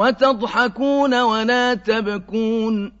وتضحكون ولا تبكون